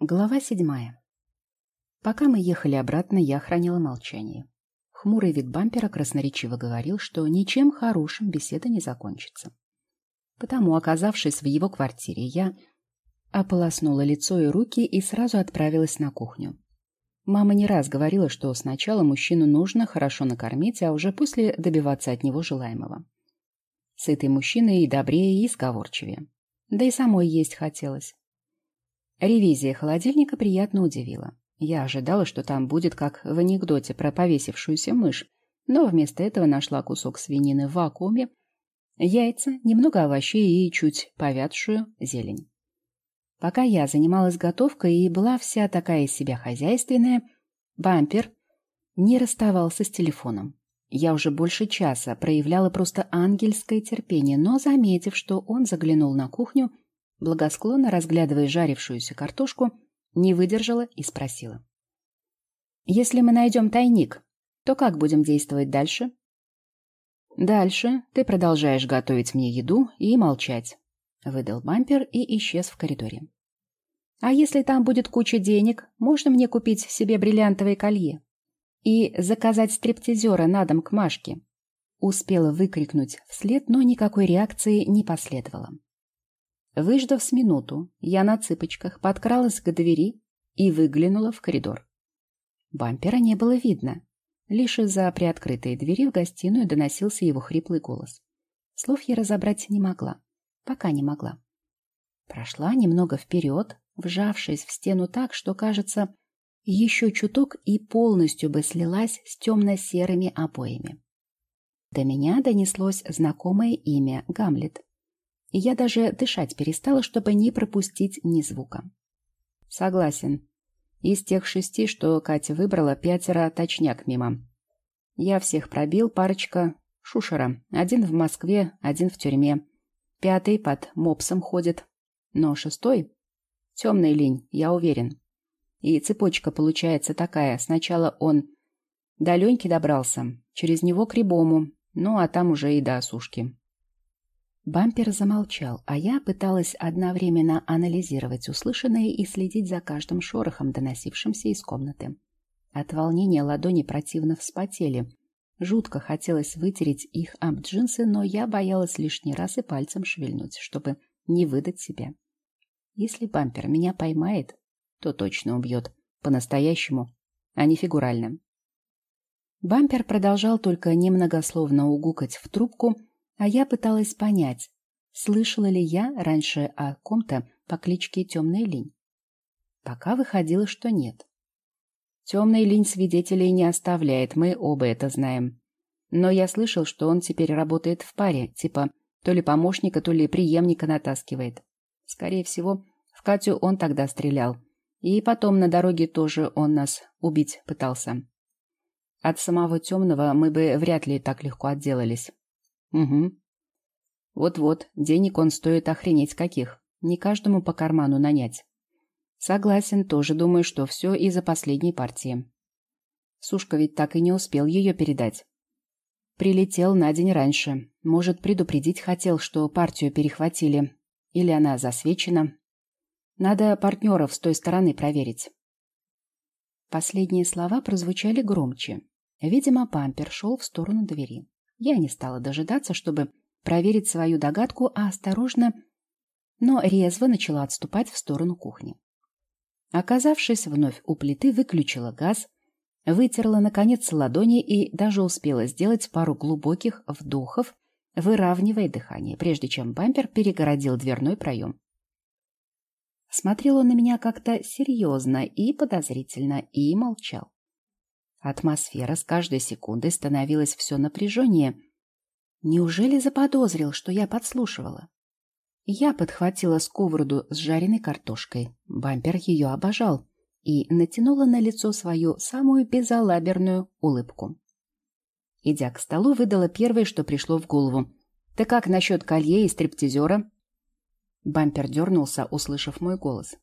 Глава седьмая. Пока мы ехали обратно, я хранила молчание. Хмурый вид бампера красноречиво говорил, что ничем хорошим беседа не закончится. Потому, оказавшись в его квартире, я ополоснула лицо и руки и сразу отправилась на кухню. Мама не раз говорила, что сначала мужчину нужно хорошо накормить, а уже после добиваться от него желаемого. Сытый мужчина и добрее, и сговорчивее. Да и самой есть хотелось. Ревизия холодильника приятно удивила. Я ожидала, что там будет как в анекдоте про повесившуюся мышь, но вместо этого нашла кусок свинины в вакууме, яйца, немного овощей и чуть повядшую зелень. Пока я занималась готовкой и была вся такая из себя хозяйственная, бампер не расставался с телефоном. Я уже больше часа проявляла просто ангельское терпение, но, заметив, что он заглянул на кухню, благосклонно разглядывая жарившуюся картошку, не выдержала и спросила. «Если мы найдем тайник, то как будем действовать дальше?» «Дальше ты продолжаешь готовить мне еду и молчать», — выдал бампер и исчез в коридоре. «А если там будет куча денег, можно мне купить себе бриллиантовое колье и заказать стриптизера на дом к Машке?» Успела выкрикнуть вслед, но никакой реакции не последовало. Выждав с минуту, я на цыпочках подкралась к двери и выглянула в коридор. Бампера не было видно. Лишь из-за приоткрытой двери в гостиную доносился его хриплый голос. Слов я разобрать не могла. Пока не могла. Прошла немного вперед, вжавшись в стену так, что, кажется, еще чуток и полностью бы слилась с темно-серыми обоями. До меня донеслось знакомое имя Гамлет и я даже дышать перестала, чтобы не пропустить ни звука. Согласен. Из тех шести, что Катя выбрала, пятеро точняк мимо. Я всех пробил, парочка шушера. Один в Москве, один в тюрьме. Пятый под мопсом ходит. Но шестой — темный линь, я уверен. И цепочка получается такая. Сначала он до Леньки добрался, через него к Рябому, ну а там уже и до осушки. Бампер замолчал, а я пыталась одновременно анализировать услышанное и следить за каждым шорохом, доносившимся из комнаты. От волнения ладони противно вспотели. Жутко хотелось вытереть их об джинсы, но я боялась лишний раз и пальцем шевельнуть, чтобы не выдать себя. Если бампер меня поймает, то точно убьет. По-настоящему, а не фигурально. Бампер продолжал только немногословно угукать в трубку, а я пыталась понять, слышала ли я раньше о ком-то по кличке Темная Линь. Пока выходило, что нет. Темный линь свидетелей не оставляет, мы оба это знаем. Но я слышал, что он теперь работает в паре, типа то ли помощника, то ли преемника натаскивает. Скорее всего, в Катю он тогда стрелял. И потом на дороге тоже он нас убить пытался. От самого темного мы бы вряд ли так легко отделались. Угу. Вот-вот, денег он стоит охренеть каких. Не каждому по карману нанять. Согласен, тоже думаю, что все из-за последней партии. Сушка ведь так и не успел ее передать. Прилетел на день раньше. Может, предупредить хотел, что партию перехватили. Или она засвечена. Надо партнеров с той стороны проверить. Последние слова прозвучали громче. Видимо, пампер шел в сторону двери. Я не стала дожидаться, чтобы проверить свою догадку, а осторожно, но резво начала отступать в сторону кухни. Оказавшись вновь у плиты, выключила газ, вытерла, наконец, ладони и даже успела сделать пару глубоких вдохов, выравнивая дыхание, прежде чем бампер перегородил дверной проем. Смотрел он на меня как-то серьезно и подозрительно, и молчал. Атмосфера с каждой секундой становилась все напряженнее. Неужели заподозрил, что я подслушивала? Я подхватила сковороду с жареной картошкой. Бампер ее обожал и натянула на лицо свою самую безалаберную улыбку. Идя к столу, выдала первое, что пришло в голову. «Ты как насчет колье и стриптизера?» Бампер дернулся, услышав мой голос.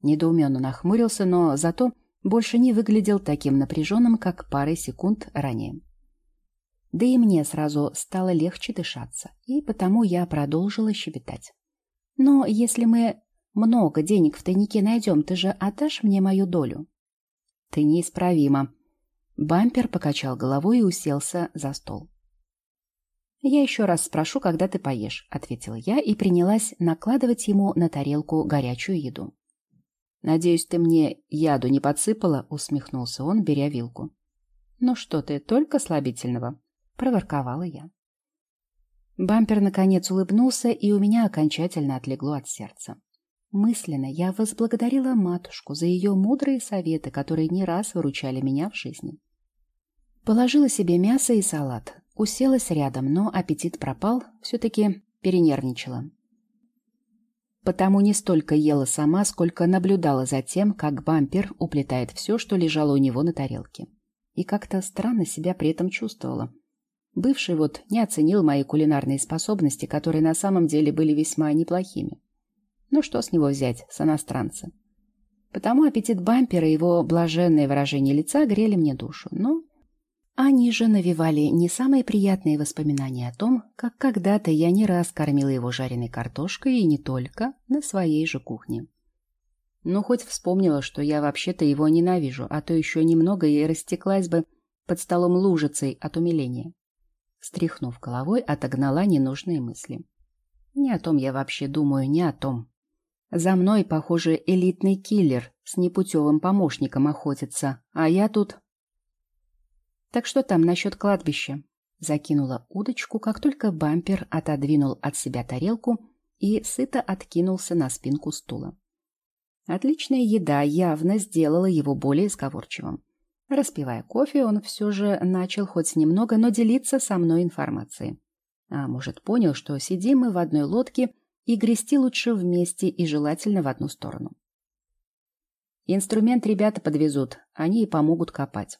Недоуменно нахмурился, но зато больше не выглядел таким напряженным, как пары секунд ранее. Да и мне сразу стало легче дышаться, и потому я продолжила щебетать. Но если мы много денег в тайнике найдем, ты же отдашь мне мою долю?» «Ты неисправима». Бампер покачал головой и уселся за стол. «Я еще раз спрошу, когда ты поешь», — ответила я и принялась накладывать ему на тарелку горячую еду. «Надеюсь, ты мне яду не подсыпала?» — усмехнулся он, беря вилку. «Ну что ты, только слабительного?» — проворковала я. Бампер наконец улыбнулся, и у меня окончательно отлегло от сердца. Мысленно я возблагодарила матушку за ее мудрые советы, которые не раз выручали меня в жизни. Положила себе мясо и салат, уселась рядом, но аппетит пропал, все-таки перенервничала. Потому не столько ела сама, сколько наблюдала за тем, как бампер уплетает все, что лежало у него на тарелке. И как-то странно себя при этом чувствовала. Бывший вот не оценил мои кулинарные способности, которые на самом деле были весьма неплохими. Ну что с него взять, с иностранца? Потому аппетит бампера и его блаженное выражение лица грели мне душу. Но они же навевали не самые приятные воспоминания о том, как когда-то я не раз кормила его жареной картошкой и не только на своей же кухне. Ну, хоть вспомнила, что я вообще-то его ненавижу, а то еще немного и растеклась бы под столом лужицей от умиления. Стряхнув головой, отогнала ненужные мысли. Не о том я вообще думаю, не о том. За мной, похоже, элитный киллер с непутевым помощником охотится, а я тут... Так что там насчет кладбища? Закинула удочку, как только бампер отодвинул от себя тарелку и сыто откинулся на спинку стула. Отличная еда явно сделала его более сговорчивым. Распивая кофе, он все же начал хоть немного, но делиться со мной информацией. А может, понял, что сидим мы в одной лодке и грести лучше вместе и желательно в одну сторону. Инструмент ребята подвезут, они и помогут копать.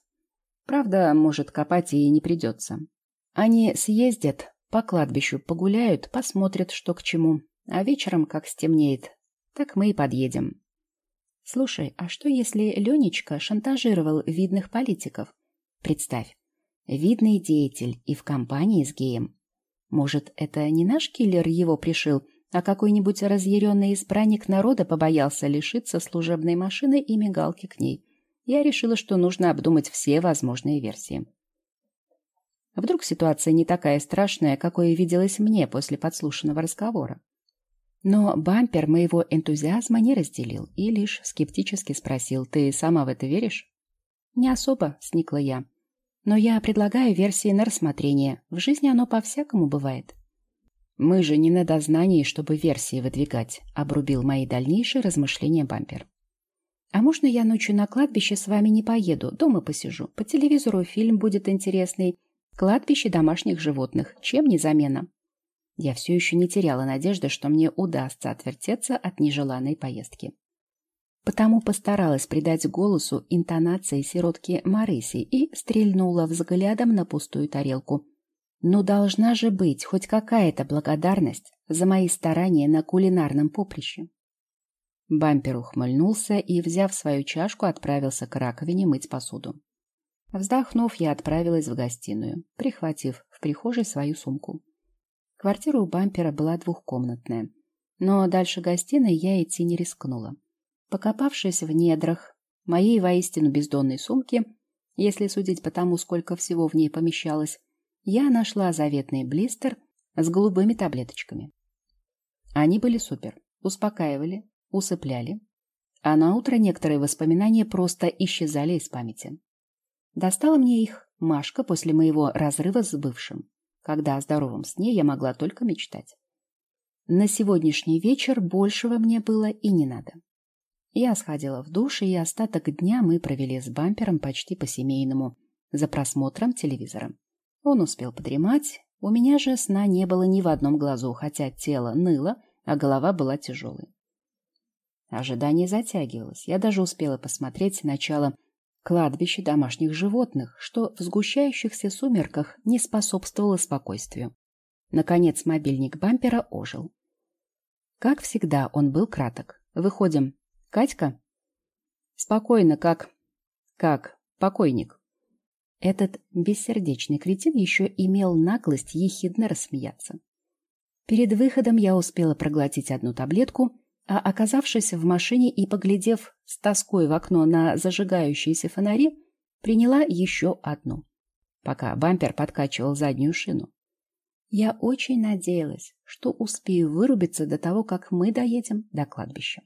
Правда, может, копать и не придется. Они съездят, по кладбищу погуляют, посмотрят, что к чему, а вечером, как стемнеет, так мы и подъедем. Слушай, а что если Ленечка шантажировал видных политиков? Представь, видный деятель и в компании с геем. Может, это не наш киллер его пришил, а какой-нибудь разъяренный избранник народа побоялся лишиться служебной машины и мигалки к ней. Я решила, что нужно обдумать все возможные версии. Вдруг ситуация не такая страшная, какой виделась мне после подслушанного разговора. Но бампер моего энтузиазма не разделил и лишь скептически спросил, «Ты сама в это веришь?» «Не особо», — сникла я. «Но я предлагаю версии на рассмотрение. В жизни оно по-всякому бывает». «Мы же не на дознании, чтобы версии выдвигать», — обрубил мои дальнейшие размышления бампер. «А можно я ночью на кладбище с вами не поеду, дома посижу? По телевизору фильм будет интересный. Кладбище домашних животных. Чем не замена?» Я все еще не теряла надежды, что мне удастся отвертеться от нежеланной поездки. Потому постаралась придать голосу интонации сиротки Марыси и стрельнула взглядом на пустую тарелку, но должна же быть хоть какая-то благодарность за мои старания на кулинарном поприще. Бампер ухмыльнулся и, взяв свою чашку, отправился к раковине мыть посуду. Вздохнув, я отправилась в гостиную, прихватив в прихожей свою сумку. Квартира у бампера была двухкомнатная, но дальше гостиной я идти не рискнула. Покопавшись в недрах моей воистину бездонной сумки, если судить по тому, сколько всего в ней помещалось, я нашла заветный блистер с голубыми таблеточками. Они были супер, успокаивали, усыпляли, а на утро некоторые воспоминания просто исчезали из памяти. Достала мне их Машка после моего разрыва с бывшим, когда о здоровом сне я могла только мечтать. На сегодняшний вечер большего мне было и не надо. Я сходила в душ, и остаток дня мы провели с бампером почти по-семейному, за просмотром телевизора. Он успел подремать, у меня же сна не было ни в одном глазу, хотя тело ныло, а голова была тяжелой. Ожидание затягивалось. Я даже успела посмотреть начало кладбища домашних животных, что в сгущающихся сумерках не способствовало спокойствию. Наконец мобильник бампера ожил. Как всегда, он был краток. «Выходим. Катька?» «Спокойно, как...» «Как? Покойник». Этот бессердечный кретин еще имел наглость ехидно рассмеяться. Перед выходом я успела проглотить одну таблетку А оказавшись в машине и поглядев с тоской в окно на зажигающиеся фонари, приняла еще одну, пока бампер подкачивал заднюю шину. Я очень надеялась, что успею вырубиться до того, как мы доедем до кладбища.